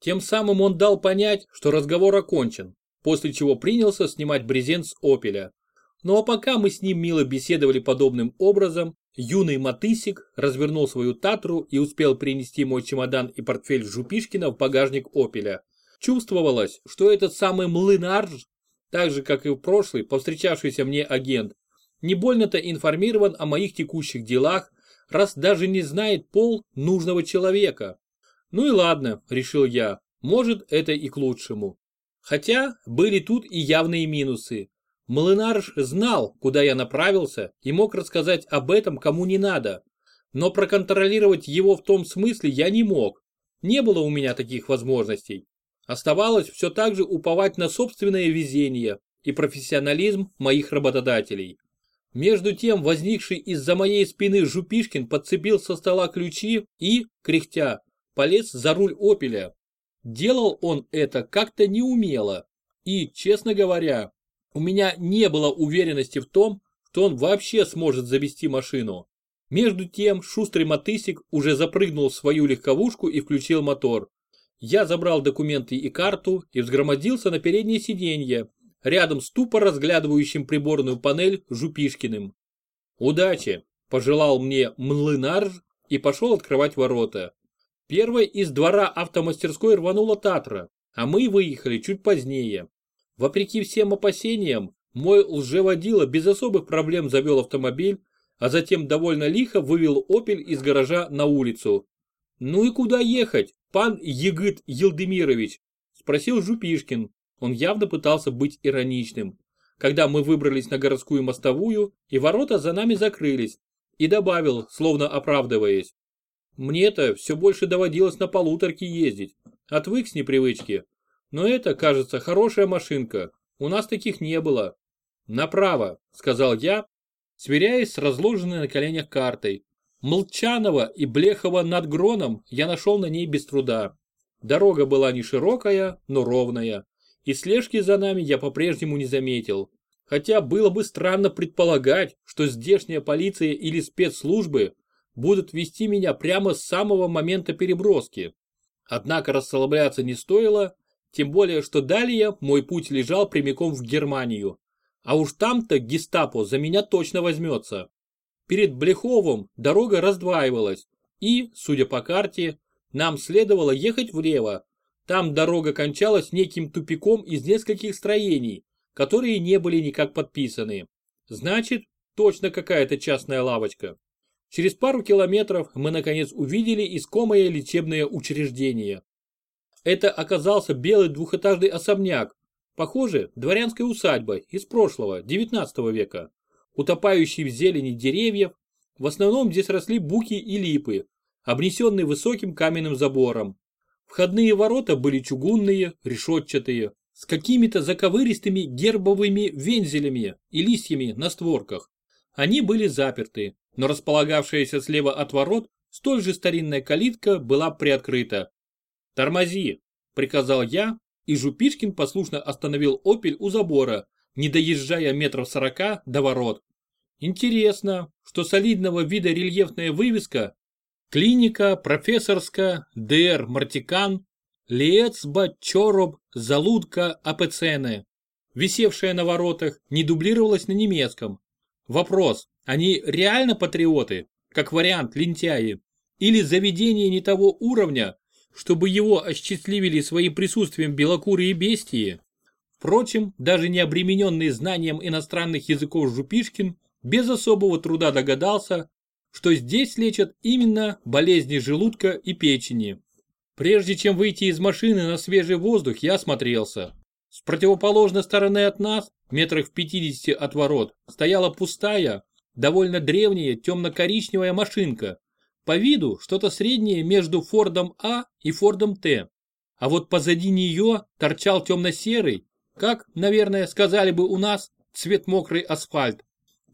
Тем самым он дал понять, что разговор окончен, после чего принялся снимать брезент с опеля. Ну а пока мы с ним мило беседовали подобным образом, юный Матысик развернул свою Татру и успел принести мой чемодан и портфель Жупишкина в багажник опеля. Чувствовалось, что этот самый Млынарж, так же как и в прошлый повстречавшийся мне агент, не больно-то информирован о моих текущих делах, раз даже не знает пол нужного человека. Ну и ладно, решил я, может это и к лучшему. Хотя были тут и явные минусы. Млынарш знал, куда я направился и мог рассказать об этом кому не надо. Но проконтролировать его в том смысле я не мог. Не было у меня таких возможностей. Оставалось все так же уповать на собственное везение и профессионализм моих работодателей. Между тем возникший из-за моей спины Жупишкин подцепил со стола ключи и, кряхтя, полез за руль «Опеля». Делал он это как-то неумело. И, честно говоря, у меня не было уверенности в том, что он вообще сможет завести машину. Между тем шустрый мотысик уже запрыгнул в свою легковушку и включил мотор. Я забрал документы и карту и взгромодился на переднее сиденье, рядом с тупо разглядывающим приборную панель Жупишкиным. «Удачи!» – пожелал мне Млынарж и пошел открывать ворота. Первой из двора автомастерской рванула Татра, а мы выехали чуть позднее. Вопреки всем опасениям, мой лжеводила без особых проблем завел автомобиль, а затем довольно лихо вывел «Опель» из гаража на улицу. «Ну и куда ехать, пан Егыт Елдемирович?» – спросил Жупишкин. Он явно пытался быть ироничным. Когда мы выбрались на городскую мостовую, и ворота за нами закрылись, и добавил, словно оправдываясь. Мне-то все больше доводилось на полуторке ездить. Отвык с непривычки. Но это, кажется, хорошая машинка. У нас таких не было. Направо, сказал я, сверяясь с разложенной на коленях картой. Молчанова и Блехова над Гроном я нашел на ней без труда. Дорога была не широкая, но ровная. И слежки за нами я по-прежнему не заметил. Хотя было бы странно предполагать, что здешняя полиция или спецслужбы будут вести меня прямо с самого момента переброски. Однако расслабляться не стоило, тем более, что далее мой путь лежал прямиком в Германию. А уж там-то гестапо за меня точно возьмется. Перед Блеховым дорога раздваивалась, и, судя по карте, нам следовало ехать влево. Там дорога кончалась неким тупиком из нескольких строений, которые не были никак подписаны. Значит, точно какая-то частная лавочка. Через пару километров мы наконец увидели искомое лечебное учреждение. Это оказался белый двухэтажный особняк, похоже, дворянская усадьба из прошлого, 19 века, утопающий в зелени деревьев, в основном здесь росли буки и липы, обнесенные высоким каменным забором. Входные ворота были чугунные, решетчатые, с какими-то заковыристыми гербовыми вензелями и листьями на створках. Они были заперты, но располагавшаяся слева от ворот столь же старинная калитка была приоткрыта. «Тормози!» – приказал я, и Жупишкин послушно остановил «Опель» у забора, не доезжая метров сорока до ворот. Интересно, что солидного вида рельефная вывеска «Клиника профессорская ДР Мартикан Лецба Чороб Залудка АПЦН», висевшая на воротах, не дублировалась на немецком. Вопрос, они реально патриоты, как вариант лентяи, или заведение не того уровня, чтобы его осчастливили своим присутствием белокурые бестии? Впрочем, даже не обремененный знанием иностранных языков Жупишкин без особого труда догадался, что здесь лечат именно болезни желудка и печени. Прежде чем выйти из машины на свежий воздух, я осмотрелся. С противоположной стороны от нас, метрах в 50 от ворот, стояла пустая, довольно древняя темно-коричневая машинка. По виду что-то среднее между Фордом А и Фордом Т. А вот позади нее торчал темно-серый, как, наверное, сказали бы у нас, цвет мокрый асфальт.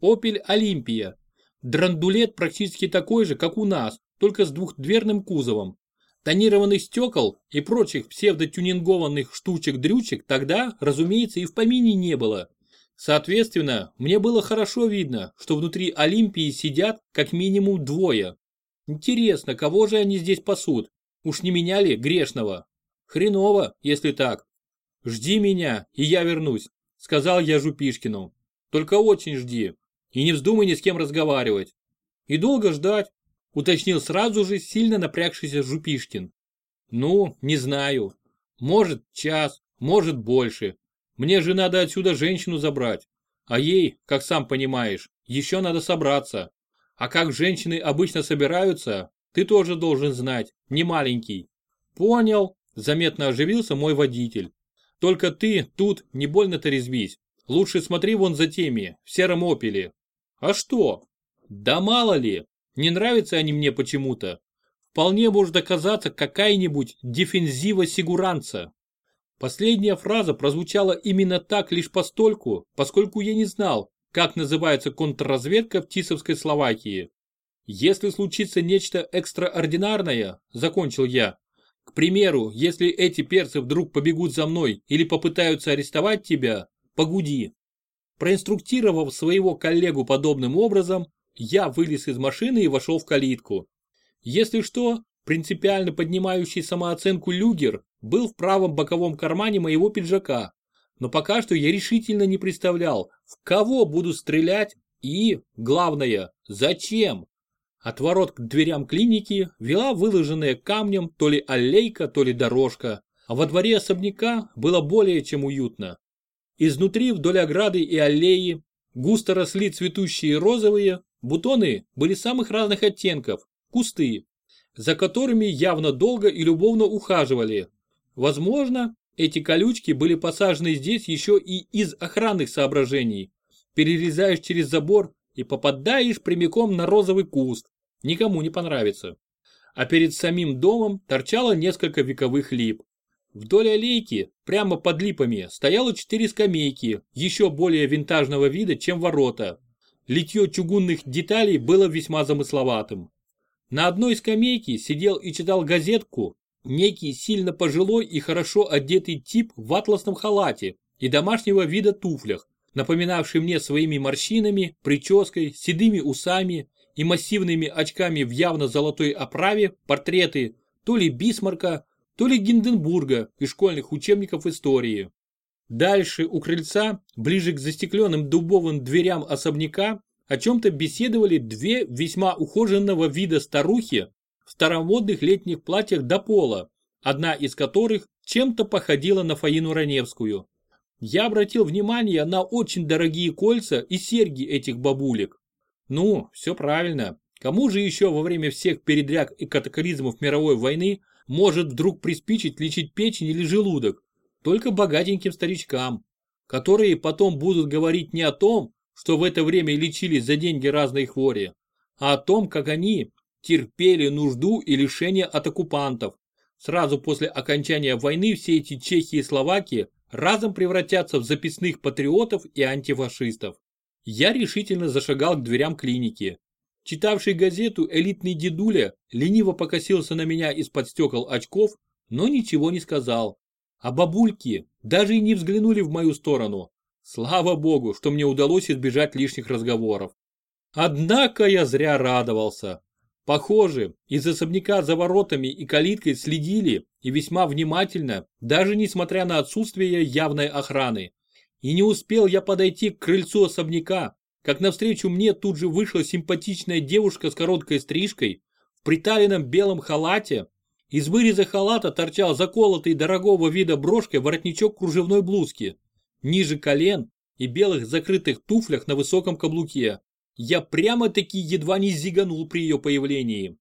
Opel Олимпия. Драндулет практически такой же, как у нас, только с двухдверным кузовом. Тонированных стекол и прочих псевдотюнингованных штучек-дрючек тогда, разумеется, и в помине не было. Соответственно, мне было хорошо видно, что внутри Олимпии сидят как минимум двое. Интересно, кого же они здесь пасут? Уж не меняли грешного? Хреново, если так. Жди меня, и я вернусь, сказал я Жупишкину. Только очень жди. И не вздумай ни с кем разговаривать. И долго ждать, уточнил сразу же сильно напрягшийся Жупишкин. Ну, не знаю. Может час, может больше. Мне же надо отсюда женщину забрать. А ей, как сам понимаешь, еще надо собраться. А как женщины обычно собираются, ты тоже должен знать, не маленький. Понял, заметно оживился мой водитель. Только ты тут не больно-то резвись. Лучше смотри вон за теми, в сером опеле. А что? Да мало ли, не нравятся они мне почему-то. Вполне может оказаться какая-нибудь дефензива сигуранца. Последняя фраза прозвучала именно так лишь постольку, поскольку я не знал, как называется контрразведка в Тисовской Словакии. Если случится нечто экстраординарное, закончил я. К примеру, если эти перцы вдруг побегут за мной или попытаются арестовать тебя, погуди. Проинструктировав своего коллегу подобным образом, я вылез из машины и вошел в калитку. Если что, принципиально поднимающий самооценку люгер был в правом боковом кармане моего пиджака, но пока что я решительно не представлял, в кого буду стрелять и, главное, зачем. От ворот к дверям клиники вела выложенная камнем то ли аллейка, то ли дорожка, а во дворе особняка было более чем уютно. Изнутри вдоль ограды и аллеи густо росли цветущие розовые, бутоны были самых разных оттенков, кусты, за которыми явно долго и любовно ухаживали. Возможно, эти колючки были посажены здесь еще и из охранных соображений. Перерезаешь через забор и попадаешь прямиком на розовый куст. Никому не понравится. А перед самим домом торчало несколько вековых лип. Вдоль аллейки, прямо под липами, стояло четыре скамейки, еще более винтажного вида, чем ворота. Литье чугунных деталей было весьма замысловатым. На одной скамейке сидел и читал газетку некий сильно пожилой и хорошо одетый тип в атласном халате и домашнего вида туфлях, напоминавший мне своими морщинами, прической, седыми усами и массивными очками в явно золотой оправе портреты то ли Бисмарка, то ли Гинденбурга из школьных учебников истории. Дальше у крыльца, ближе к застекленным дубовым дверям особняка, о чем-то беседовали две весьма ухоженного вида старухи в старомодных летних платьях до пола, одна из которых чем-то походила на Фаину Раневскую. Я обратил внимание на очень дорогие кольца и серьги этих бабулек. Ну, все правильно. Кому же еще во время всех передряг и катаклизмов мировой войны может вдруг приспичить лечить печень или желудок, только богатеньким старичкам, которые потом будут говорить не о том, что в это время лечились за деньги разные хвори, а о том, как они терпели нужду и лишение от оккупантов. Сразу после окончания войны все эти чехи и словаки разом превратятся в записных патриотов и антифашистов. Я решительно зашагал к дверям клиники. Читавший газету элитный дедуля лениво покосился на меня из-под стекол очков, но ничего не сказал. А бабульки даже и не взглянули в мою сторону. Слава богу, что мне удалось избежать лишних разговоров. Однако я зря радовался. Похоже, из особняка за воротами и калиткой следили и весьма внимательно, даже несмотря на отсутствие явной охраны. И не успел я подойти к крыльцу особняка, как навстречу мне тут же вышла симпатичная девушка с короткой стрижкой, в приталенном белом халате. Из выреза халата торчал заколотый дорогого вида брошкой воротничок кружевной блузки. Ниже колен и белых закрытых туфлях на высоком каблуке. Я прямо-таки едва не зиганул при ее появлении.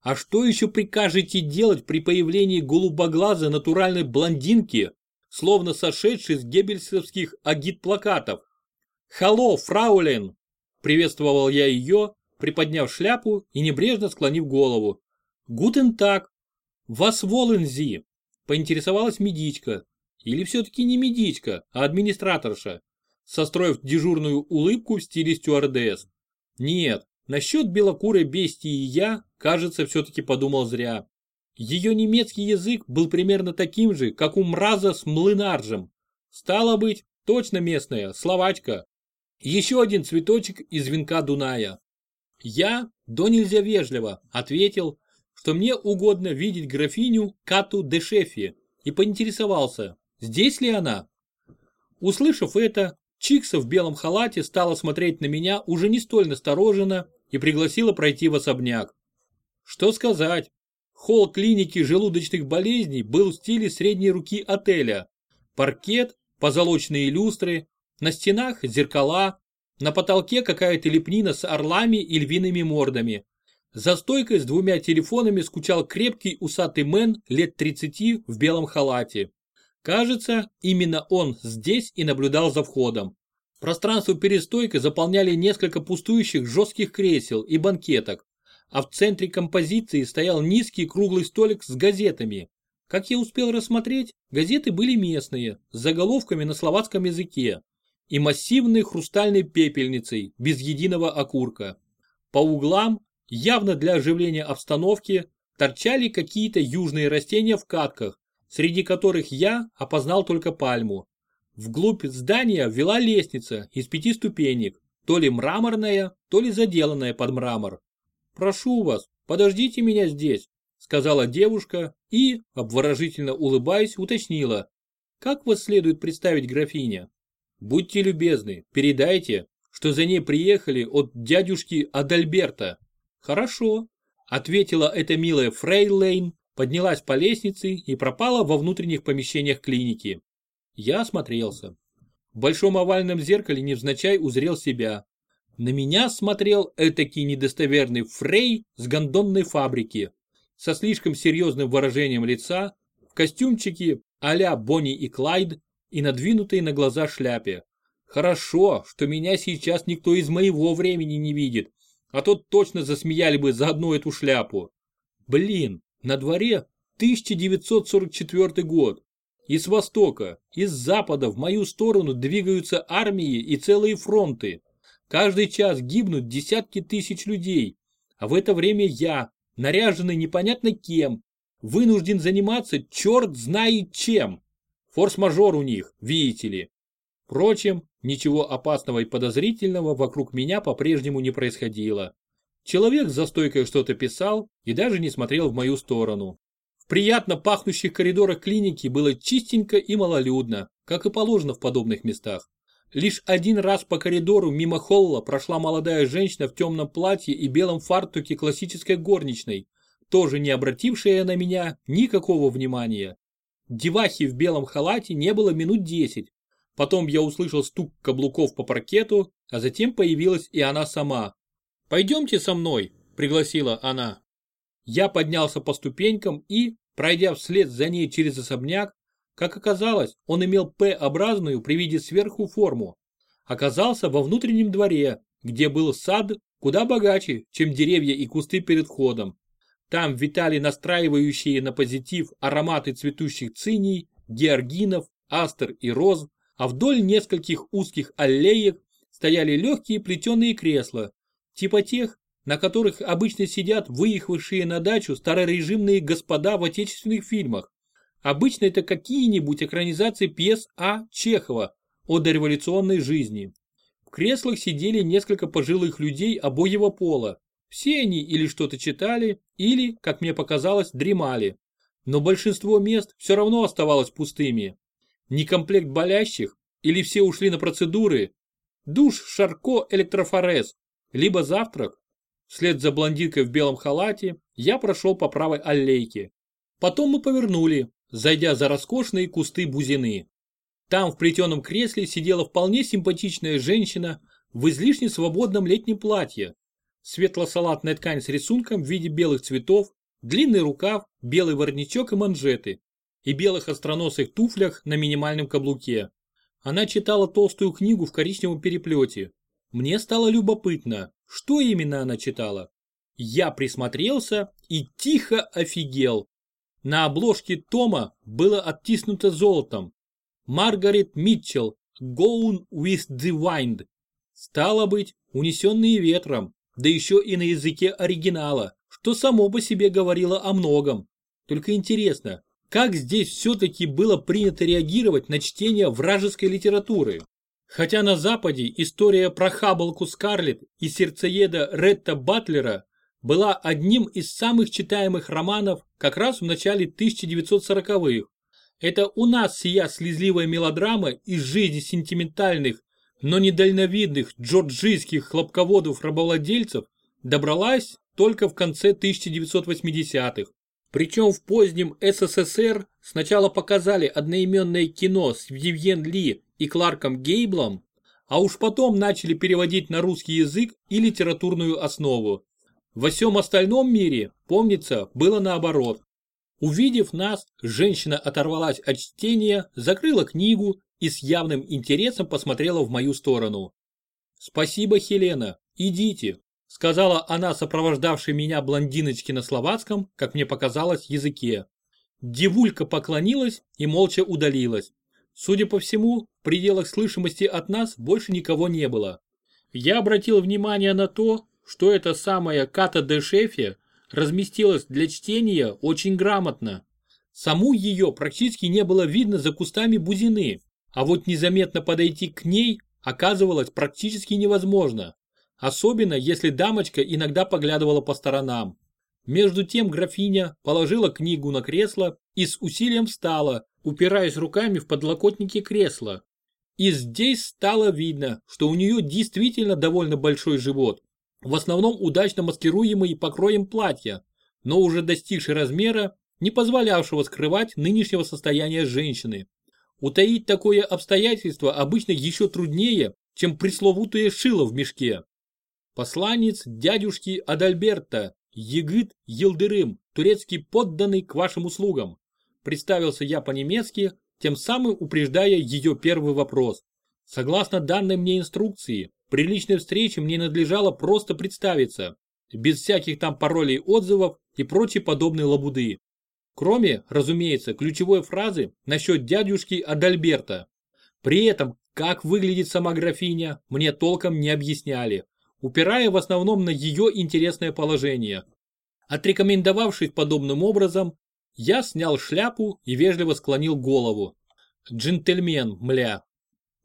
А что еще прикажете делать при появлении голубоглазой натуральной блондинки, словно сошедшей с геббельсовских агит-плакатов? «Халло, фраулен!» – приветствовал я ее, приподняв шляпу и небрежно склонив голову. «Гутен так! Вас волензи!» – поинтересовалась медичка. Или все-таки не медичка, а администраторша, состроив дежурную улыбку в стиле стюардесс. Нет, насчет белокурой бестии я, кажется, все-таки подумал зря. Ее немецкий язык был примерно таким же, как у мраза с млынаржем. Стало быть, точно местная, словачка, еще один цветочек из венка Дуная. Я, до нельзя вежливо, ответил, что мне угодно видеть графиню Кату де Шефи и поинтересовался, здесь ли она. Услышав это, Чикса в белом халате стала смотреть на меня уже не столь настороженно и пригласила пройти в особняк. Что сказать, холл клиники желудочных болезней был в стиле средней руки отеля. Паркет, позолоченные люстры, на стенах зеркала, на потолке какая-то лепнина с орлами и львиными мордами. За стойкой с двумя телефонами скучал крепкий усатый мэн лет 30 в белом халате. Кажется, именно он здесь и наблюдал за входом. Пространство перед стойкой заполняли несколько пустующих жестких кресел и банкеток, а в центре композиции стоял низкий круглый столик с газетами. Как я успел рассмотреть, газеты были местные, с заголовками на словацком языке и массивной хрустальной пепельницей, без единого окурка. По углам, явно для оживления обстановки, торчали какие-то южные растения в катках, среди которых я опознал только пальму. Вглубь здания вела лестница из пяти ступенек, то ли мраморная, то ли заделанная под мрамор. «Прошу вас, подождите меня здесь», сказала девушка и, обворожительно улыбаясь, уточнила. «Как вас следует представить графиня?» «Будьте любезны, передайте, что за ней приехали от дядюшки Адальберта». «Хорошо», ответила эта милая Фрейлейн, поднялась по лестнице и пропала во внутренних помещениях клиники. Я осмотрелся. В большом овальном зеркале невзначай узрел себя. На меня смотрел этакий недостоверный Фрей с гондонной фабрики, со слишком серьезным выражением лица, в костюмчике а-ля Бонни и Клайд и надвинутой на глаза шляпе. Хорошо, что меня сейчас никто из моего времени не видит, а то точно засмеяли бы за одну эту шляпу. Блин, на дворе 1944 год. И с востока, и с запада в мою сторону двигаются армии и целые фронты. Каждый час гибнут десятки тысяч людей. А в это время я, наряженный непонятно кем, вынужден заниматься черт знает чем. Форс-мажор у них, видите ли. Впрочем, ничего опасного и подозрительного вокруг меня по-прежнему не происходило. Человек за стойкой что-то писал и даже не смотрел в мою сторону. В приятно пахнущих коридорах клиники было чистенько и малолюдно, как и положено в подобных местах. Лишь один раз по коридору мимо холла прошла молодая женщина в темном платье и белом фартуке классической горничной, тоже не обратившая на меня никакого внимания. Девахи в белом халате не было минут десять. Потом я услышал стук каблуков по паркету, а затем появилась и она сама, «Пойдемте со мной», – пригласила она. Я поднялся по ступенькам и, пройдя вслед за ней через особняк, как оказалось, он имел П-образную при виде сверху форму. Оказался во внутреннем дворе, где был сад куда богаче, чем деревья и кусты перед входом. Там витали настраивающие на позитив ароматы цветущих циней, георгинов, астер и роз, а вдоль нескольких узких аллеек стояли легкие плетеные кресла, типа тех, на которых обычно сидят выехавшие на дачу старорежимные господа в отечественных фильмах. Обычно это какие-нибудь экранизации пьес А. Чехова о дореволюционной жизни. В креслах сидели несколько пожилых людей обоего пола. Все они или что-то читали, или, как мне показалось, дремали. Но большинство мест все равно оставалось пустыми. Некомплект болящих, или все ушли на процедуры. Душ Шарко Электрофорез либо завтрак. Вслед за блондинкой в белом халате я прошел по правой аллейке. Потом мы повернули, зайдя за роскошные кусты бузины. Там в плетеном кресле сидела вполне симпатичная женщина в излишне свободном летнем платье. Светло-салатная ткань с рисунком в виде белых цветов, длинный рукав, белый воротничок и манжеты, и белых остроносых туфлях на минимальном каблуке. Она читала толстую книгу в коричневом переплете, мне стало любопытно, что именно она читала. Я присмотрелся и тихо офигел. На обложке тома было оттиснуто золотом. Маргарет Митчелл, Gone with the Wind. Стало быть, унесенные ветром, да еще и на языке оригинала, что само по себе говорило о многом. Только интересно, как здесь все-таки было принято реагировать на чтение вражеской литературы? Хотя на Западе история про Хаббалку Скарлетт и сердцееда Ретта Батлера была одним из самых читаемых романов как раз в начале 1940-х. Это у нас сия слезливая мелодрама из жизни сентиментальных, но недальновидных джорджийских хлопководов-рабовладельцев добралась только в конце 1980-х. Причем в позднем СССР сначала показали одноименное кино с Вивьен Ли и Кларком Гейблом, а уж потом начали переводить на русский язык и литературную основу. Во всем остальном мире, помнится, было наоборот. Увидев нас, женщина оторвалась от чтения, закрыла книгу и с явным интересом посмотрела в мою сторону. «Спасибо, Хелена, идите», сказала она сопровождавшей меня блондиночке на словацком, как мне показалось, языке. Девулька поклонилась и молча удалилась. Судя по всему, в пределах слышимости от нас больше никого не было. Я обратил внимание на то, что эта самая Ката де Шефе разместилась для чтения очень грамотно. Саму ее практически не было видно за кустами бузины, а вот незаметно подойти к ней оказывалось практически невозможно. Особенно, если дамочка иногда поглядывала по сторонам. Между тем графиня положила книгу на кресло и с усилием встала, упираясь руками в подлокотники кресла. И здесь стало видно, что у нее действительно довольно большой живот, в основном удачно маскируемый покроем платья, но уже достигший размера, не позволявшего скрывать нынешнего состояния женщины. Утаить такое обстоятельство обычно еще труднее, чем пресловутое шило в мешке. Посланец дядюшки Адальберта, Егыт Елдырым, турецкий подданный к вашим услугам. Представился я по-немецки, тем самым упреждая ее первый вопрос. Согласно данной мне инструкции, при личной встрече мне надлежало просто представиться, без всяких там паролей отзывов и прочей подобной лабуды. Кроме, разумеется, ключевой фразы насчет дядюшки Адальберта. При этом, как выглядит сама графиня, мне толком не объясняли упирая в основном на ее интересное положение. Отрекомендовавшись подобным образом, я снял шляпу и вежливо склонил голову. Джентльмен, мля.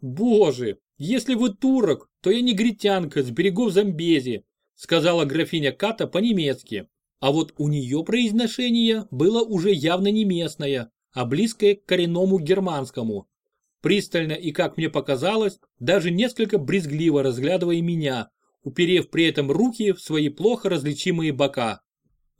Боже, если вы турок, то я негритянка с берегов Замбези, сказала графиня Ката по-немецки. А вот у нее произношение было уже явно не местное, а близкое к коренному германскому. Пристально и, как мне показалось, даже несколько брезгливо разглядывая меня, уперев при этом руки в свои плохо различимые бока.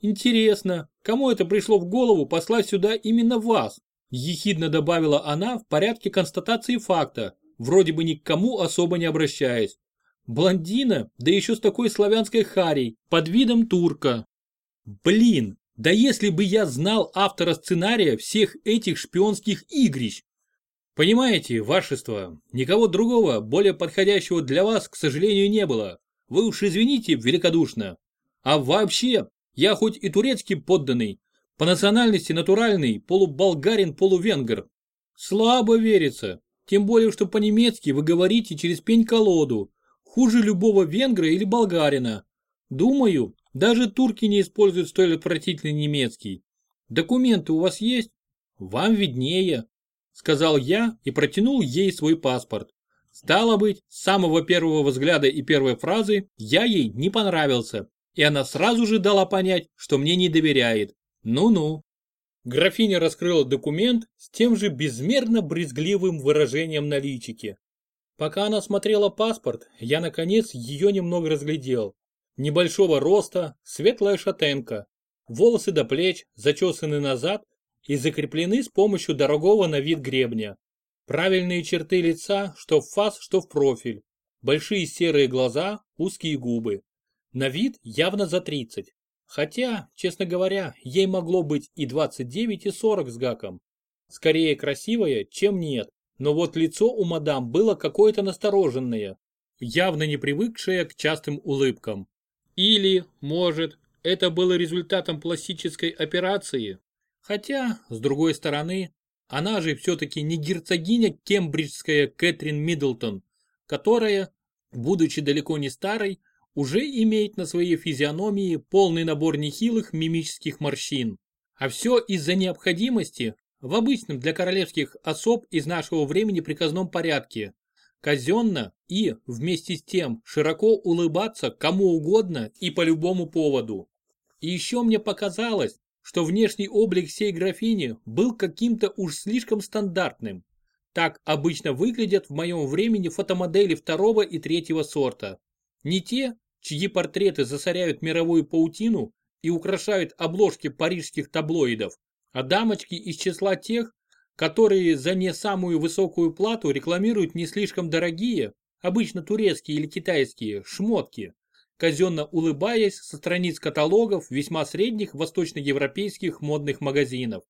«Интересно, кому это пришло в голову послать сюда именно вас?» ехидно добавила она в порядке констатации факта, вроде бы ни к кому особо не обращаясь. Блондина, да еще с такой славянской харей, под видом турка. Блин, да если бы я знал автора сценария всех этих шпионских игрищ. Понимаете, вашество, никого другого, более подходящего для вас, к сожалению, не было. Вы уж извините великодушно. А вообще, я хоть и турецкий подданный, по национальности натуральный, полуболгарин, полувенгр. Слабо верится, тем более, что по-немецки вы говорите через пень-колоду, хуже любого венгра или болгарина. Думаю, даже турки не используют столь отвратительный немецкий. Документы у вас есть? Вам виднее, сказал я и протянул ей свой паспорт. Стало быть, с самого первого взгляда и первой фразы я ей не понравился, и она сразу же дала понять, что мне не доверяет. Ну-ну. Графиня раскрыла документ с тем же безмерно брезгливым выражением на личике. Пока она смотрела паспорт, я наконец ее немного разглядел. Небольшого роста, светлая шатенка, волосы до плеч, зачесаны назад и закреплены с помощью дорогого на вид гребня. Правильные черты лица, что в фас, что в профиль. Большие серые глаза, узкие губы. На вид явно за 30. Хотя, честно говоря, ей могло быть и 29, и 40 с гаком. Скорее красивая, чем нет. Но вот лицо у мадам было какое-то настороженное, явно не привыкшее к частым улыбкам. Или, может, это было результатом пластической операции? Хотя, с другой стороны, она же все-таки не герцогиня кембриджская Кэтрин Миддлтон, которая, будучи далеко не старой, уже имеет на своей физиономии полный набор нехилых мимических морщин. А все из-за необходимости в обычном для королевских особ из нашего времени приказном порядке казенно и, вместе с тем, широко улыбаться кому угодно и по любому поводу. И еще мне показалось, что внешний облик всей графини был каким-то уж слишком стандартным. Так обычно выглядят в моем времени фотомодели второго и третьего сорта. Не те, чьи портреты засоряют мировую паутину и украшают обложки парижских таблоидов, а дамочки из числа тех, которые за не самую высокую плату рекламируют не слишком дорогие, обычно турецкие или китайские, шмотки, казенно улыбаясь со страниц каталогов весьма средних восточноевропейских модных магазинов.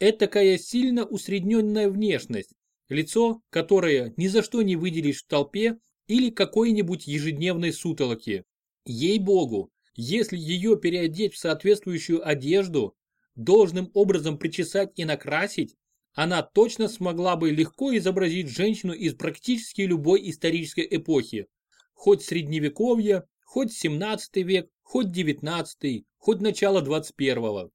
Этакая сильно усредненная внешность, лицо, которое ни за что не выделишь в толпе или какой-нибудь ежедневной сутолоке. Ей-богу, если ее переодеть в соответствующую одежду, должным образом причесать и накрасить, она точно смогла бы легко изобразить женщину из практически любой исторической эпохи, хоть средневековья, хоть 17 век, хоть 19, хоть начало 21.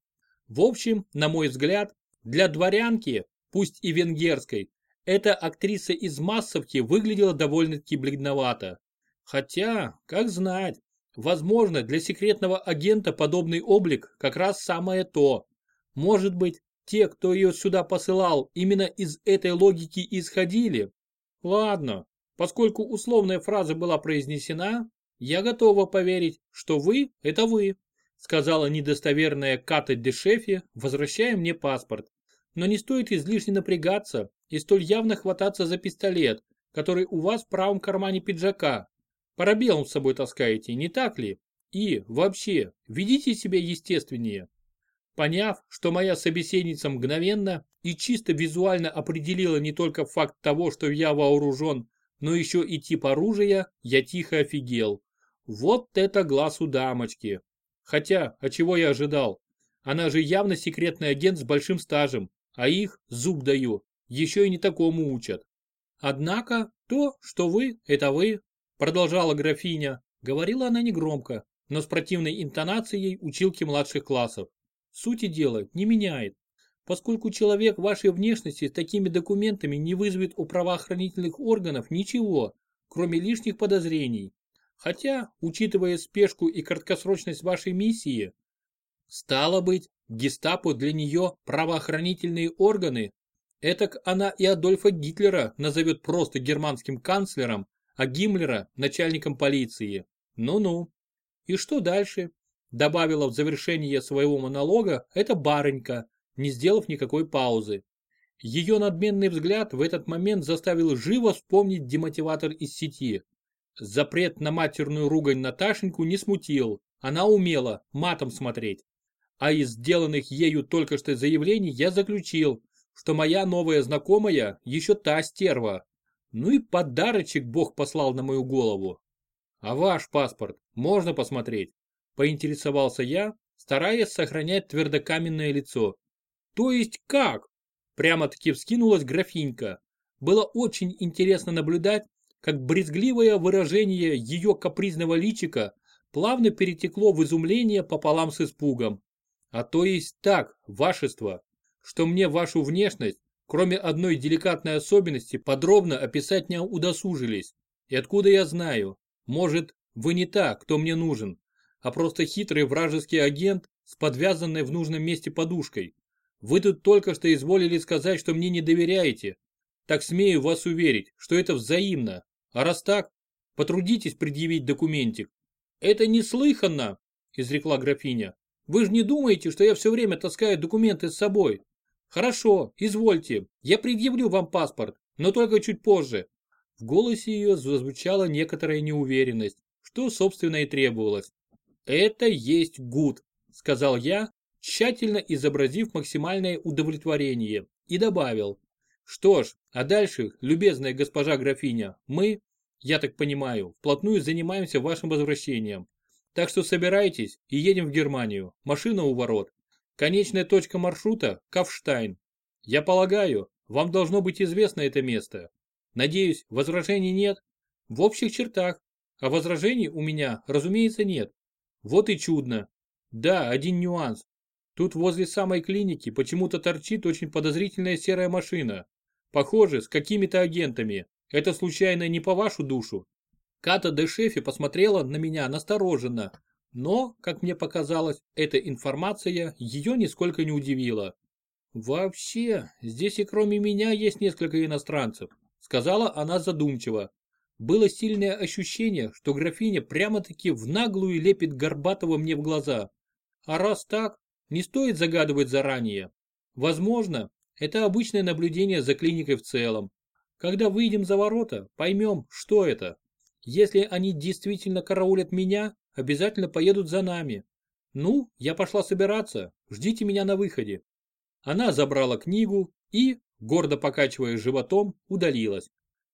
В общем, на мой взгляд, для дворянки, пусть и венгерской, эта актриса из массовки выглядела довольно-таки бледновато. Хотя, как знать, возможно, для секретного агента подобный облик как раз самое то. Может быть, те, кто ее сюда посылал, именно из этой логики исходили? Ладно, поскольку условная фраза была произнесена, я готова поверить, что вы – это вы, сказала недостоверная Ката Дешефи, возвращая мне паспорт. Но не стоит излишне напрягаться и столь явно хвататься за пистолет, который у вас в правом кармане пиджака. Парабеллум с собой таскаете, не так ли? И, вообще, ведите себя естественнее. Поняв, что моя собеседница мгновенно и чисто визуально определила не только факт того, что я вооружен, но еще и тип оружия, я тихо офигел. Вот это глаз у дамочки. Хотя, а чего я ожидал? Она же явно секретный агент с большим стажем, а их, зуб даю, еще и не такому учат. Однако, то, что вы, это вы, продолжала графиня, говорила она негромко, но с противной интонацией училки младших классов. Сути дела не меняет, поскольку человек вашей внешности с такими документами не вызовет у правоохранительных органов ничего, кроме лишних подозрений. Хотя, учитывая спешку и краткосрочность вашей миссии, стало быть, гестапо для нее правоохранительные органы, этак она и Адольфа Гитлера назовет просто германским канцлером, а Гиммлера начальником полиции. Ну-ну. И что дальше? добавила в завершение своего монолога эта барынька, не сделав никакой паузы. Ее надменный взгляд в этот момент заставил живо вспомнить демотиватор из сети. Запрет на матерную ругань Наташеньку не смутил, она умела матом смотреть. А из сделанных ею только что заявлений я заключил, что моя новая знакомая еще та стерва. Ну и подарочек Бог послал на мою голову. А ваш паспорт можно посмотреть? Поинтересовался я, стараясь сохранять твердокаменное лицо. То есть как? Прямо-таки вскинулась графинька. Было очень интересно наблюдать, как брезгливое выражение ее капризного личика плавно перетекло в изумление пополам с испугом. А то есть так, вашество, что мне вашу внешность, кроме одной деликатной особенности, подробно описать не удосужились. И откуда я знаю? Может, вы не та, кто мне нужен а просто хитрый вражеский агент с подвязанной в нужном месте подушкой. Вы тут только что изволили сказать, что мне не доверяете. Так смею вас уверить, что это взаимно. А раз так, потрудитесь предъявить документик. Это неслыханно, изрекла графиня. Вы же не думаете, что я все время таскаю документы с собой? Хорошо, извольте, я предъявлю вам паспорт, но только чуть позже. В голосе ее зазвучала некоторая неуверенность, что собственно и требовалось. «Это есть гуд», — сказал я, тщательно изобразив максимальное удовлетворение, и добавил. «Что ж, а дальше, любезная госпожа графиня, мы, я так понимаю, вплотную занимаемся вашим возвращением. Так что собирайтесь и едем в Германию, машина у ворот. Конечная точка маршрута – Кавштайн. Я полагаю, вам должно быть известно это место. Надеюсь, возражений нет? В общих чертах. А возражений у меня, разумеется, нет. Вот и чудно. Да, один нюанс. Тут возле самой клиники почему-то торчит очень подозрительная серая машина. Похоже, с какими-то агентами. Это случайно не по вашу душу? Ката де Шефи посмотрела на меня настороженно, Но, как мне показалось, эта информация ее нисколько не удивила. «Вообще, здесь и кроме меня есть несколько иностранцев», сказала она задумчиво. Было сильное ощущение, что графиня прямо-таки в наглую лепит Горбатого мне в глаза. А раз так, не стоит загадывать заранее. Возможно, это обычное наблюдение за клиникой в целом. Когда выйдем за ворота, поймем, что это. Если они действительно караулят меня, обязательно поедут за нами. Ну, я пошла собираться, ждите меня на выходе. Она забрала книгу и, гордо покачивая животом, удалилась.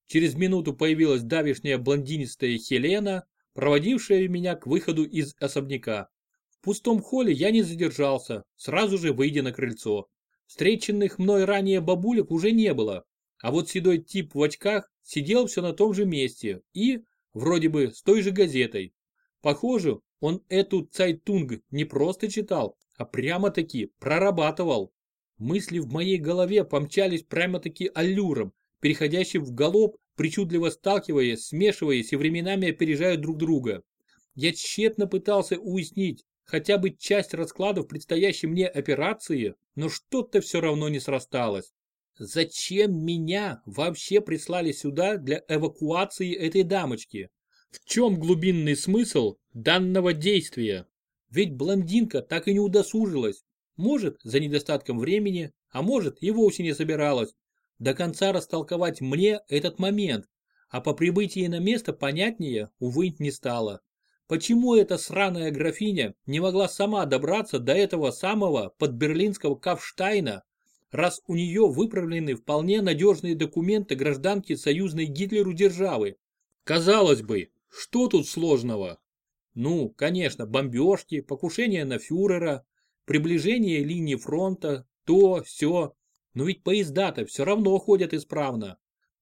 Через минуту появилась давишняя блондинистая Хелена, проводившая меня к выходу из особняка. В пустом холле я не задержался, сразу же выйдя на крыльцо. Встреченных мной ранее бабулек уже не было, а вот седой тип в очках сидел все на том же месте и, вроде бы, с той же газетой. Похоже, он эту цайтунг не просто читал, а прямо-таки прорабатывал. Мысли в моей голове помчались прямо-таки аллюром, переходящим в галоп, причудливо сталкиваясь, смешиваясь и временами опережая друг друга. Я тщетно пытался уяснить хотя бы часть раскладов предстоящей мне операции, но что-то все равно не срасталось. Зачем меня вообще прислали сюда для эвакуации этой дамочки? В чем глубинный смысл данного действия? Ведь блондинка так и не удосужилась. Может, за недостатком времени, а может и вовсе не собиралась. До конца растолковать мне этот момент, а по прибытии на место понятнее, увы, не стало. Почему эта сраная графиня не могла сама добраться до этого самого подберлинского Кавштайна, раз у нее выправлены вполне надежные документы гражданки союзной Гитлеру державы? Казалось бы, что тут сложного? Ну, конечно, бомбежки, покушение на фюрера, приближение линии фронта, то, все. Но ведь поезда-то все равно ходят исправно.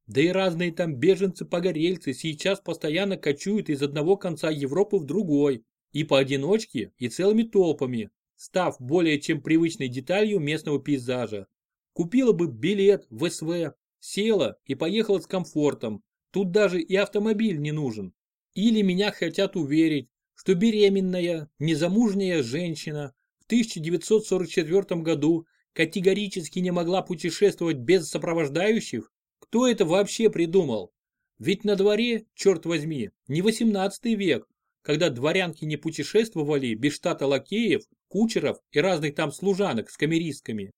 Да и разные там беженцы-погорельцы сейчас постоянно кочуют из одного конца Европы в другой. И поодиночке, и целыми толпами, став более чем привычной деталью местного пейзажа. Купила бы билет в СВ, села и поехала с комфортом. Тут даже и автомобиль не нужен. Или меня хотят уверить, что беременная, незамужняя женщина в 1944 году категорически не могла путешествовать без сопровождающих? Кто это вообще придумал? Ведь на дворе, черт возьми, не 18 век, когда дворянки не путешествовали без штата лакеев, кучеров и разных там служанок с камеристками.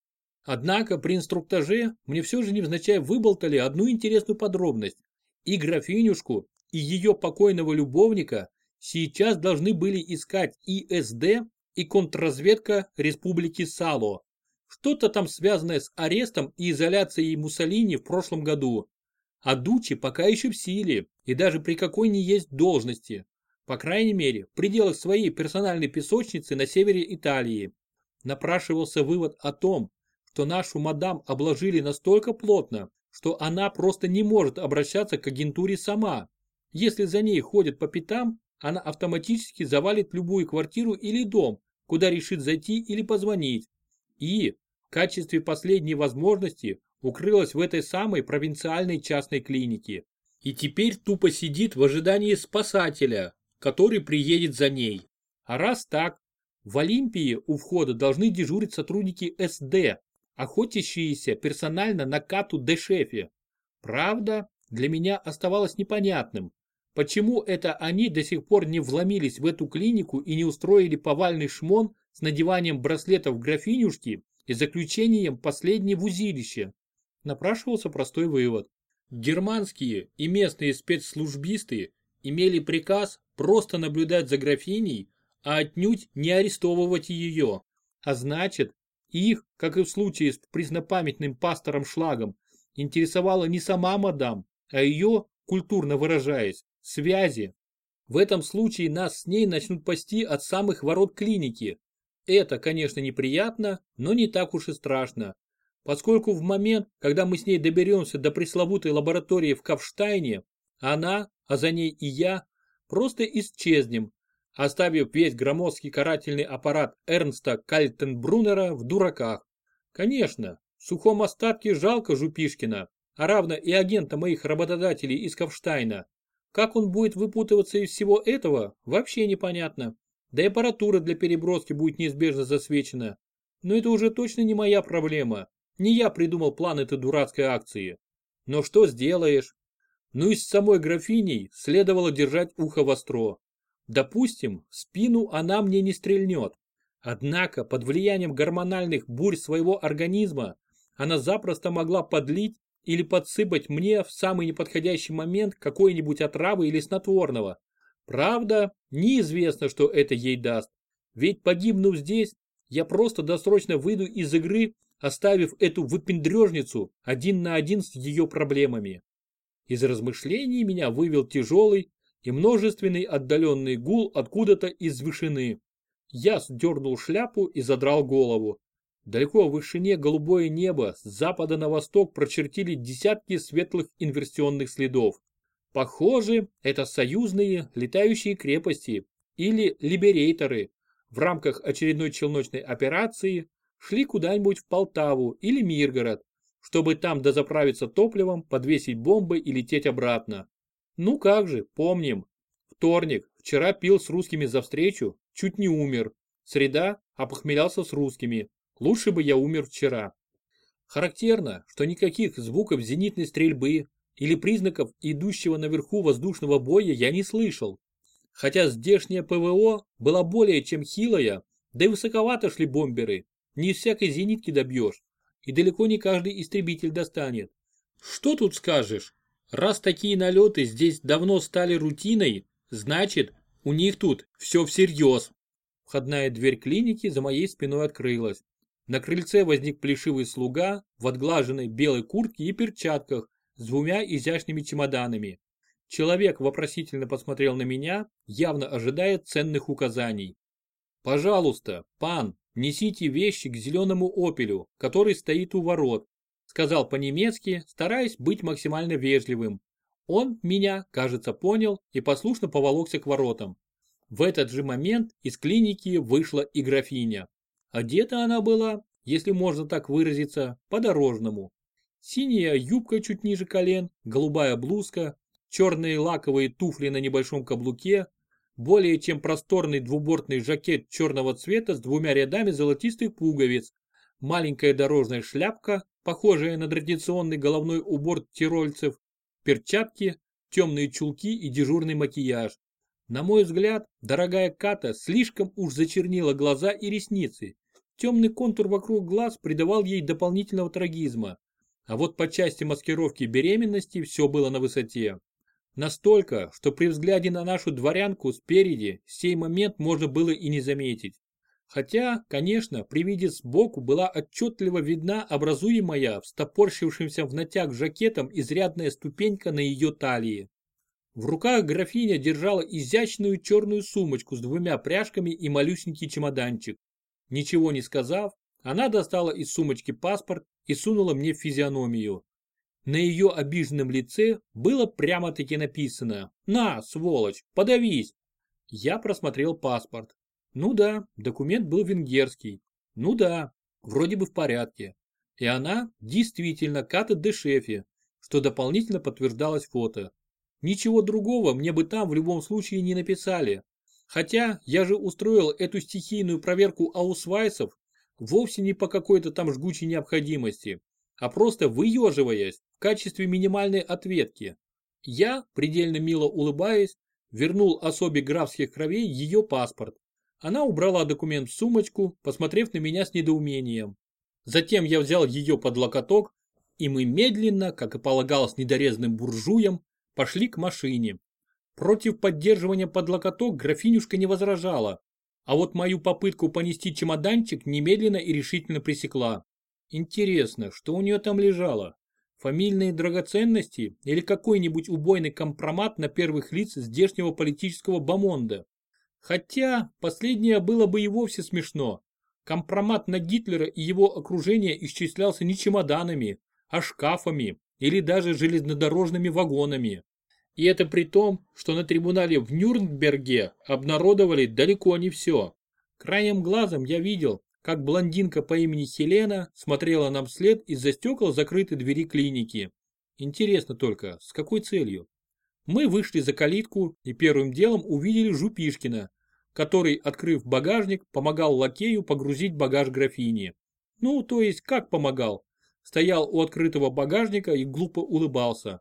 Однако при инструктаже мне все же невзначай выболтали одну интересную подробность. И графинюшку, и ее покойного любовника сейчас должны были искать ИСД и контрразведка Республики Сало. Что-то там связанное с арестом и изоляцией Муссолини в прошлом году. А Дучи пока еще в силе и даже при какой ни есть должности. По крайней мере, в пределах своей персональной песочницы на севере Италии. Напрашивался вывод о том, что нашу мадам обложили настолько плотно, что она просто не может обращаться к агентуре сама. Если за ней ходят по пятам, она автоматически завалит любую квартиру или дом, куда решит зайти или позвонить. И, в качестве последней возможности, укрылась в этой самой провинциальной частной клинике. И теперь тупо сидит в ожидании спасателя, который приедет за ней. А раз так, в Олимпии у входа должны дежурить сотрудники СД, охотящиеся персонально на кату Дешефе. Правда, для меня оставалось непонятным, почему это они до сих пор не вломились в эту клинику и не устроили повальный шмон с надеванием браслетов графинюшки и заключением последней в узилище. Напрашивался простой вывод. Германские и местные спецслужбисты имели приказ просто наблюдать за графиней, а отнюдь не арестовывать ее. А значит, их, как и в случае с преснопамятным пастором Шлагом, интересовала не сама мадам, а ее, культурно выражаясь, связи. В этом случае нас с ней начнут пасти от самых ворот клиники. Это, конечно, неприятно, но не так уж и страшно, поскольку в момент, когда мы с ней доберемся до пресловутой лаборатории в Кавштайне, она, а за ней и я, просто исчезнем, оставив весь громоздкий карательный аппарат Эрнста Кальтенбруннера в дураках. Конечно, в сухом остатке жалко Жупишкина, а равно и агента моих работодателей из Ковштайна. Как он будет выпутываться из всего этого, вообще непонятно. Да и аппаратура для переброски будет неизбежно засвечена. Но это уже точно не моя проблема. Не я придумал план этой дурацкой акции. Но что сделаешь? Ну и с самой графиней следовало держать ухо востро. Допустим, в спину она мне не стрельнет. Однако под влиянием гормональных бурь своего организма она запросто могла подлить или подсыпать мне в самый неподходящий момент какой-нибудь отравы или снотворного. Правда, неизвестно, что это ей даст. Ведь погибнув здесь, я просто досрочно выйду из игры, оставив эту выпендрежницу один на один с ее проблемами. Из размышлений меня вывел тяжелый и множественный отдаленный гул откуда-то из вышины. Я сдернул шляпу и задрал голову. Далеко в вышине голубое небо с запада на восток прочертили десятки светлых инверсионных следов. Похоже, это союзные летающие крепости или либерейторы в рамках очередной челночной операции шли куда-нибудь в Полтаву или Миргород, чтобы там дозаправиться топливом, подвесить бомбы и лететь обратно. Ну как же, помним. Вторник, вчера пил с русскими за встречу, чуть не умер. Среда, опохмелялся с русскими. Лучше бы я умер вчера. Характерно, что никаких звуков зенитной стрельбы или признаков идущего наверху воздушного боя я не слышал. Хотя здешняя ПВО была более чем хилая, да и высоковато шли бомберы. Не из всякой зенитки добьешь. И далеко не каждый истребитель достанет. Что тут скажешь? Раз такие налеты здесь давно стали рутиной, значит, у них тут все всерьез. Входная дверь клиники за моей спиной открылась. На крыльце возник плешивый слуга в отглаженной белой куртке и перчатках с двумя изящными чемоданами. Человек вопросительно посмотрел на меня, явно ожидая ценных указаний. «Пожалуйста, пан, несите вещи к зеленому опелю, который стоит у ворот», сказал по-немецки, стараясь быть максимально вежливым. Он меня, кажется, понял и послушно поволокся к воротам. В этот же момент из клиники вышла и графиня. Одета она была, если можно так выразиться, по-дорожному. Синяя юбка чуть ниже колен, голубая блузка, черные лаковые туфли на небольшом каблуке, более чем просторный двубортный жакет черного цвета с двумя рядами золотистых пуговиц, маленькая дорожная шляпка, похожая на традиционный головной убор тирольцев, перчатки, темные чулки и дежурный макияж. На мой взгляд, дорогая Ката слишком уж зачернила глаза и ресницы. Темный контур вокруг глаз придавал ей дополнительного трагизма. А вот по части маскировки беременности все было на высоте. Настолько, что при взгляде на нашу дворянку спереди сей момент можно было и не заметить. Хотя, конечно, при виде сбоку была отчетливо видна образуемая встопорщившимся в натяг жакетом изрядная ступенька на ее талии. В руках графиня держала изящную черную сумочку с двумя пряжками и малюсенький чемоданчик. Ничего не сказав, она достала из сумочки паспорт и сунула мне физиономию. На ее обиженном лице было прямо-таки написано «На, сволочь, подавись!». Я просмотрел паспорт. Ну да, документ был венгерский. Ну да, вроде бы в порядке. И она действительно Ката де Шефи, что дополнительно подтверждалось фото. Ничего другого мне бы там в любом случае не написали. Хотя я же устроил эту стихийную проверку аусвайсов вовсе не по какой-то там жгучей необходимости, а просто выеживаясь в качестве минимальной ответки. Я, предельно мило улыбаясь, вернул особе графских кровей ее паспорт. Она убрала документ в сумочку, посмотрев на меня с недоумением. Затем я взял ее под локоток, и мы медленно, как и полагалось недорезанным буржуям, пошли к машине. Против поддерживания под локоток графинюшка не возражала, а вот мою попытку понести чемоданчик немедленно и решительно пресекла. Интересно, что у нее там лежало? Фамильные драгоценности или какой-нибудь убойный компромат на первых лиц здешнего политического бомонда? Хотя последнее было бы и вовсе смешно. Компромат на Гитлера и его окружение исчислялся не чемоданами, а шкафами или даже железнодорожными вагонами. И это при том, что на трибунале в Нюрнберге обнародовали далеко не все. Краем глазом я видел, как блондинка по имени Хелена смотрела нам вслед из-за стекол закрытой двери клиники. Интересно только, с какой целью? Мы вышли за калитку и первым делом увидели Жупишкина. который, открыв багажник, помогал лакею погрузить багаж графини. Ну, то есть, как помогал? Стоял у открытого багажника и глупо улыбался.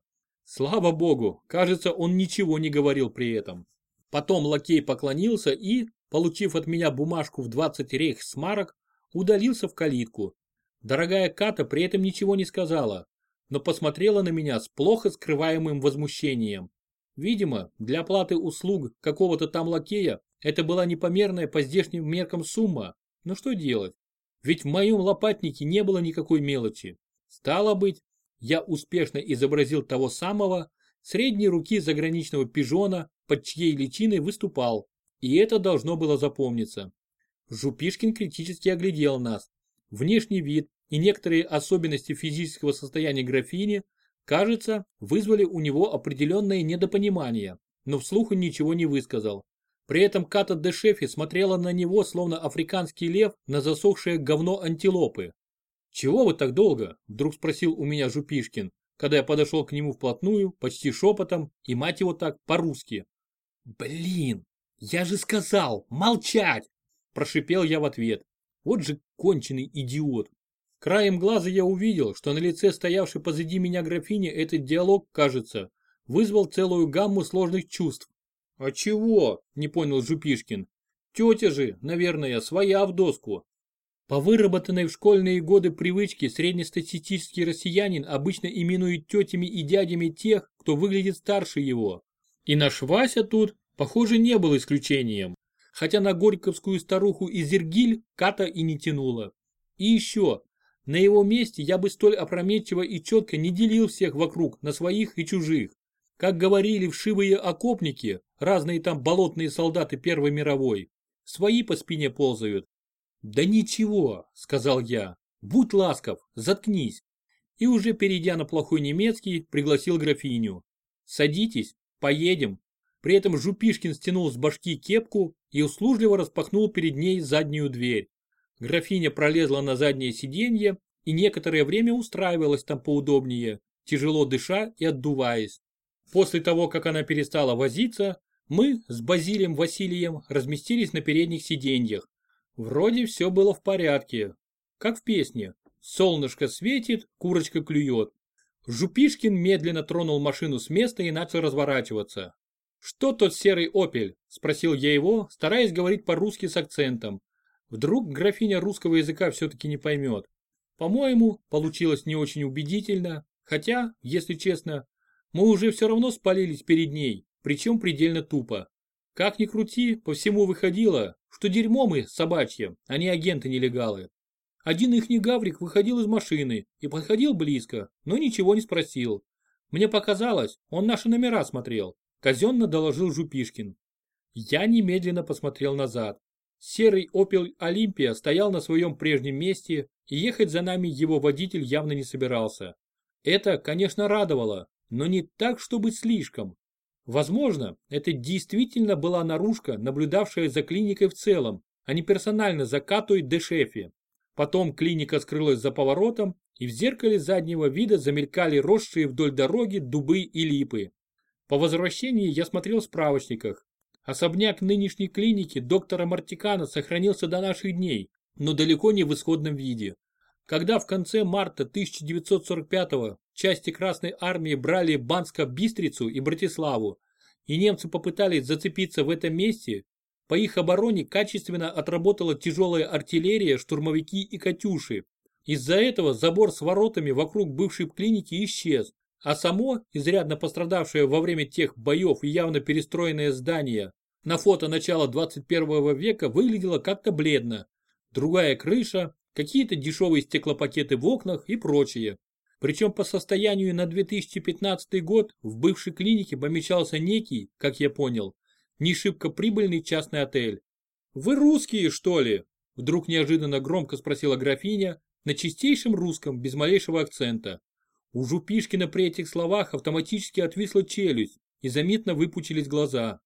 Слава богу, кажется, он ничего не говорил при этом. Потом лакей поклонился и, получив от меня бумажку в 20 рейхсмарок, удалился в калитку. Дорогая Ката при этом ничего не сказала, но посмотрела на меня с плохо скрываемым возмущением. Видимо, для оплаты услуг какого-то там лакея это была непомерная по здешним меркам сумма. Но что делать? Ведь в моем лопатнике не было никакой мелочи. Стало быть, я успешно изобразил того самого, средней руки заграничного пижона, под чьей личиной выступал, и это должно было запомниться. Жупишкин критически оглядел нас. Внешний вид и некоторые особенности физического состояния графини, кажется, вызвали у него определенное недопонимание, но вслух он ничего не высказал. При этом Ката де Шефи смотрела на него, словно африканский лев на засохшее говно антилопы. «Чего вы так долго?» – вдруг спросил у меня Жупишкин, когда я подошел к нему вплотную, почти шепотом, и мать его так, по-русски. «Блин, я же сказал, молчать!» – прошипел я в ответ. Вот же конченый идиот. Краем глаза я увидел, что на лице стоявшей позади меня графини этот диалог, кажется, вызвал целую гамму сложных чувств. «А чего?» – не понял Жупишкин. «Тетя же, наверное, своя в доску. По выработанной в школьные годы привычке среднестатистический россиянин обычно именует тетями и дядями тех, кто выглядит старше его. И наш Вася тут, похоже, не был исключением. Хотя на горьковскую старуху из Иргиль Ката и не тянула. И еще, на его месте я бы столь опрометчиво и четко не делил всех вокруг на своих и чужих. Как говорили вшивые окопники, разные там болотные солдаты Первой мировой, свои по спине ползают, «Да ничего», — сказал я, — «будь ласков, заткнись». И уже перейдя на плохой немецкий, пригласил графиню. «Садитесь, поедем». При этом Жупишкин стянул с башки кепку и услужливо распахнул перед ней заднюю дверь. Графиня пролезла на заднее сиденье и некоторое время устраивалась там поудобнее, тяжело дыша и отдуваясь. После того, как она перестала возиться, мы с Базилием Васильем разместились на передних сиденьях, Вроде все было в порядке. Как в песне. Солнышко светит, курочка клюет. Жупишкин медленно тронул машину с места и начал разворачиваться. «Что тот серый опель?» – спросил я его, стараясь говорить по-русски с акцентом. Вдруг графиня русского языка все-таки не поймет. По-моему, получилось не очень убедительно, хотя, если честно, мы уже все равно спалились перед ней, причем предельно тупо. Как ни крути, по всему выходило, что дерьмо мы собачье, а не агенты-нелегалы. Один ихний гаврик выходил из машины и подходил близко, но ничего не спросил. Мне показалось, он наши номера смотрел, казенно доложил Жупишкин. Я немедленно посмотрел назад. Серый Opel Олимпия стоял на своем прежнем месте, и ехать за нами его водитель явно не собирался. Это, конечно, радовало, но не так, чтобы слишком. Возможно, это действительно была наружка, наблюдавшая за клиникой в целом, а не персонально за Катой Дешефи. Потом клиника скрылась за поворотом, и в зеркале заднего вида замелькали росшие вдоль дороги дубы и липы. По возвращении я смотрел в справочниках. Особняк нынешней клиники доктора Мартикана сохранился до наших дней, но далеко не в исходном виде. Когда в конце марта 1945 части Красной Армии брали Банско-Бистрицу и Братиславу, и немцы попытались зацепиться в этом месте, по их обороне качественно отработала тяжелая артиллерия, штурмовики и «Катюши». Из-за этого забор с воротами вокруг бывшей клиники исчез, а само, изрядно пострадавшее во время тех боев и явно перестроенное здание, на фото начала 21 века выглядело как-то бледно. Другая крыша, какие-то дешевые стеклопакеты в окнах и прочее. Причем по состоянию на 2015 год в бывшей клинике помечался некий, как я понял, не шибко прибыльный частный отель. «Вы русские, что ли?» Вдруг неожиданно громко спросила графиня на чистейшем русском, без малейшего акцента. У Жупишкина при этих словах автоматически отвисла челюсть и заметно выпучились глаза.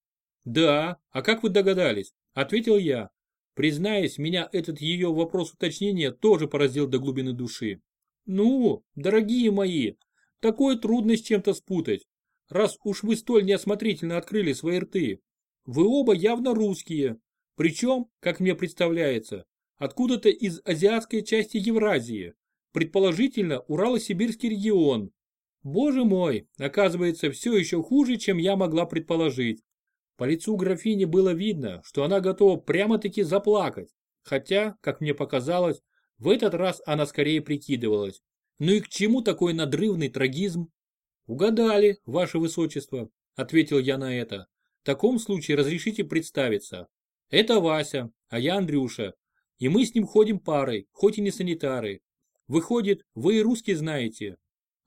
«Да, а как вы догадались?» – ответил я. Признаюсь, меня этот ее вопрос уточнения тоже поразил до глубины души. Ну, дорогие мои, такое трудно с чем-то спутать, раз уж вы столь неосмотрительно открыли свои рты. Вы оба явно русские, Причем, как мне представляется, откуда-то из азиатской части Евразии, предположительно Урало-Сибирский регион. Боже мой, оказывается, все еще хуже, чем я могла предположить. По лицу графини было видно, что она готова прямо-таки заплакать, хотя, как мне показалось, в этот раз она скорее прикидывалась. Ну и к чему такой надрывный трагизм? Угадали, ваше высочество, ответил я на это. В таком случае разрешите представиться. Это Вася, а я Андрюша. И мы с ним ходим парой, хоть и не санитары. Выходит, вы и русский знаете.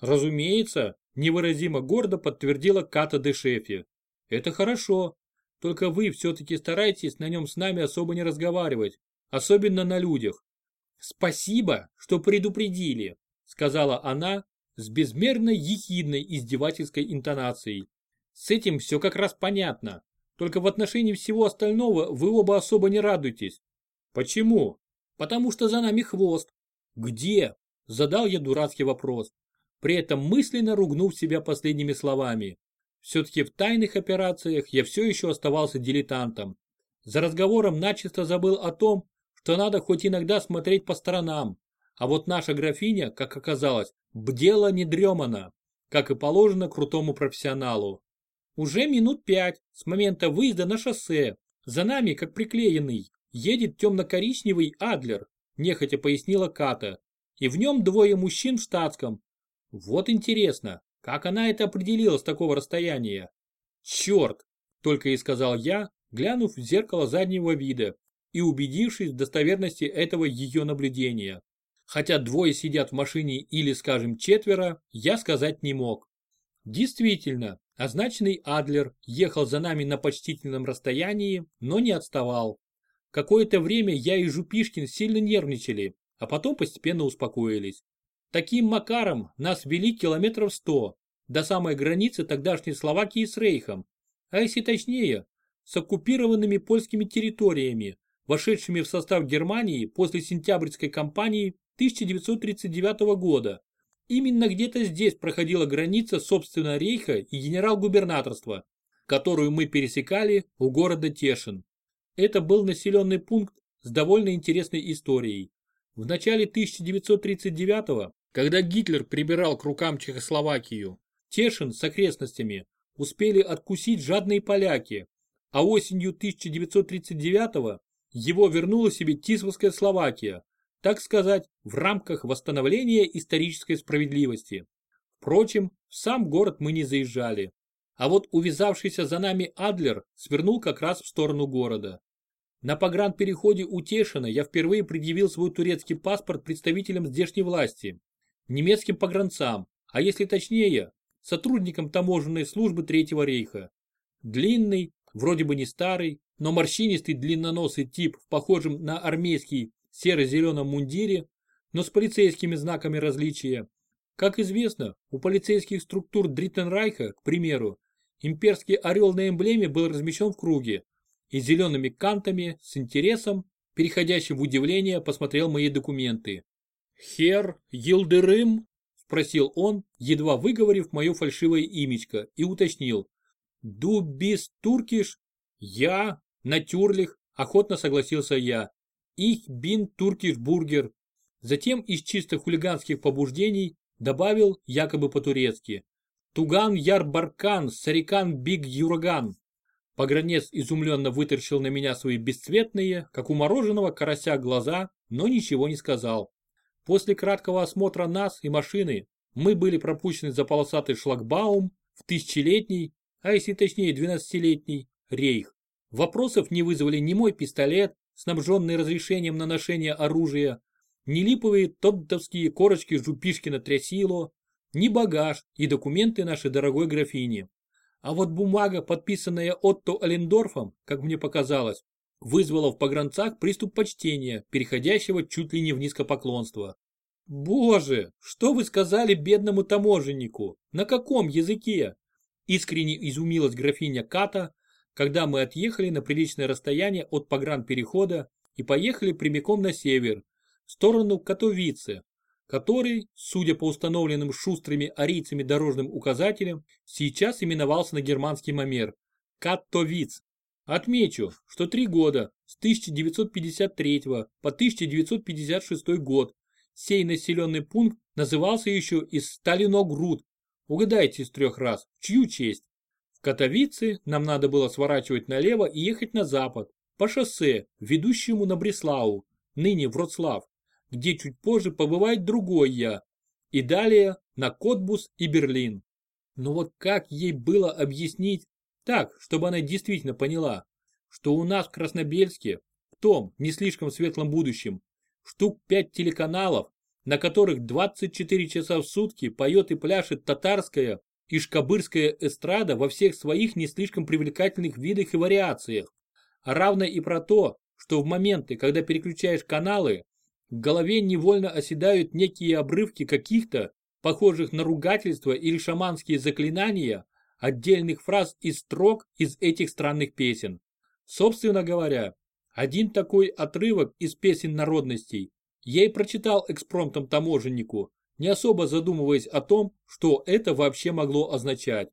Разумеется, невыразимо гордо подтвердила Ката де Шефи. Это хорошо. Только вы все-таки старайтесь на нем с нами особо не разговаривать, особенно на людях. Спасибо, что предупредили, сказала она с безмерно ехидной издевательской интонацией. С этим все как раз понятно. Только в отношении всего остального вы оба особо не радуетесь. Почему? Потому что за нами хвост. Где? Задал я дурацкий вопрос. При этом мысленно ругнув себя последними словами. Все-таки в тайных операциях я все еще оставался дилетантом. За разговором начисто забыл о том, что надо хоть иногда смотреть по сторонам. А вот наша графиня, как оказалось, бдела недремана, как и положено крутому профессионалу. Уже минут пять с момента выезда на шоссе. За нами, как приклеенный, едет темно-коричневый Адлер, нехотя пояснила Ката. И в нем двое мужчин в штатском. Вот интересно, как она это определила с такого расстояния? Черт, только и сказал я, глянув в зеркало заднего вида и убедившись в достоверности этого ее наблюдения. Хотя двое сидят в машине или, скажем, четверо, я сказать не мог. Действительно, Означенный Адлер ехал за нами на почтительном расстоянии, но не отставал. Какое-то время я и Жупишкин сильно нервничали, а потом постепенно успокоились. Таким макаром нас вели километров сто, до самой границы тогдашней Словакии с Рейхом, а если точнее, с оккупированными польскими территориями, вошедшими в состав Германии после сентябрьской кампании 1939 года. Именно где-то здесь проходила граница собственно рейха и генерал-губернаторства, которую мы пересекали у города Тешин. Это был населенный пункт с довольно интересной историей. В начале 1939 когда Гитлер прибирал к рукам Чехословакию, Тешин с окрестностями успели откусить жадные поляки, а осенью 1939 его вернула себе Тисовская Словакия, так сказать, в рамках восстановления исторической справедливости. Впрочем, в сам город мы не заезжали. А вот увязавшийся за нами Адлер свернул как раз в сторону города. На погранпереходе у Тешина я впервые предъявил свой турецкий паспорт представителям здешней власти, немецким погранцам, а если точнее, сотрудникам таможенной службы Третьего рейха. Длинный, вроде бы не старый, но морщинистый длинноносый тип в похожем на армейский серо-зеленом мундире, но с полицейскими знаками различия. Как известно, у полицейских структур Дриттенрайха, к примеру, имперский орел на эмблеме был размещен в круге и зелеными кантами с интересом, переходящим в удивление, посмотрел мои документы. «Хер Йилдерым?» – спросил он, едва выговорив мое фальшивое имечко, и уточнил. «Ду бис туркиш?» «Я, натюрлих», – охотно согласился я. «Ich bin Turkish Burger». Затем из чисто хулиганских побуждений добавил якобы по-турецки. «Туган Яр Баркан, Сарикан Биг Юраган». Погранец изумленно вытаращил на меня свои бесцветные, как у мороженого карася, глаза, но ничего не сказал. После краткого осмотра нас и машины мы были пропущены за полосатый шлагбаум в тысячелетний, а если точнее двенадцатилетний, рейх. Вопросов не вызвали ни мой пистолет, снабженный разрешением на ношение оружия, ни липовые тоддовские корочки Жупишкина трясило, ни багаж и документы нашей дорогой графини. А вот бумага, подписанная Отто Алендорфом, как мне показалось, вызвала в погранцах приступ почтения, переходящего чуть ли не в низкопоклонство. «Боже, что вы сказали бедному таможеннику? На каком языке?» Искренне изумилась графиня Ката, когда мы отъехали на приличное расстояние от погранперехода и поехали прямиком на север, в сторону Катовице, который, судя по установленным шустрыми арийцами дорожным указателям, сейчас именовался на германский манер – Каттовиц. Отмечу, что три года с 1953 по 1956 год. Сей населенный пункт назывался еще и Сталиногруд. Угадайте с трех раз, чью честь? В Катовице нам надо было сворачивать налево и ехать на запад, по шоссе, ведущему на Бреслау, ныне Вроцлав, где чуть позже побывает другой я, и далее на Котбус и Берлин. Но вот как ей было объяснить, так, чтобы она действительно поняла, что у нас в Краснобельске, в том не слишком светлом будущем, штук пять телеканалов, на которых 24 часа в сутки поет и пляшет татарская и шкабырская эстрада во всех своих не слишком привлекательных видах и вариациях, а равно и про то, что в моменты, когда переключаешь каналы, в голове невольно оседают некие обрывки каких-то, похожих на ругательства или шаманские заклинания, отдельных фраз и строк из этих странных песен. Собственно говоря, один такой отрывок из песен народностей я и прочитал экспромтом таможеннику, не особо задумываясь о том, что это вообще могло означать.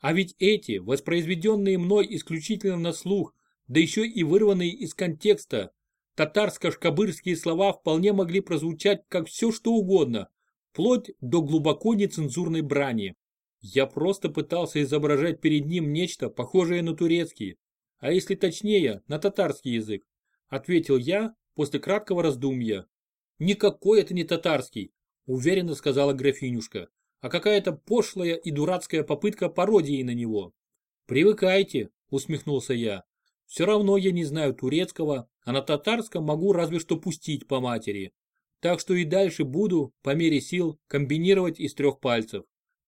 А ведь эти, воспроизведенные мной исключительно на слух, да еще и вырванные из контекста, татарско-шкабырские слова вполне могли прозвучать как все что угодно, вплоть до глубоко нецензурной брани. Я просто пытался изображать перед ним нечто похожее на турецкий, а если точнее, на татарский язык, ответил я после краткого раздумья. Никакой это не татарский, уверенно сказала графинюшка, а какая-то пошлая и дурацкая попытка пародии на него. Привыкайте, усмехнулся я. Все равно я не знаю турецкого, а на татарском могу разве что пустить по матери. Так что и дальше буду, по мере сил, комбинировать из трех пальцев.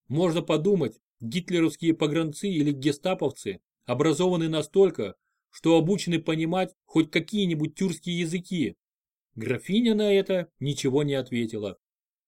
Можно подумать, гитлеровские погранцы или гестаповцы образованы настолько, что обучены понимать хоть какие-нибудь тюркские языки. Графиня на это ничего не ответила.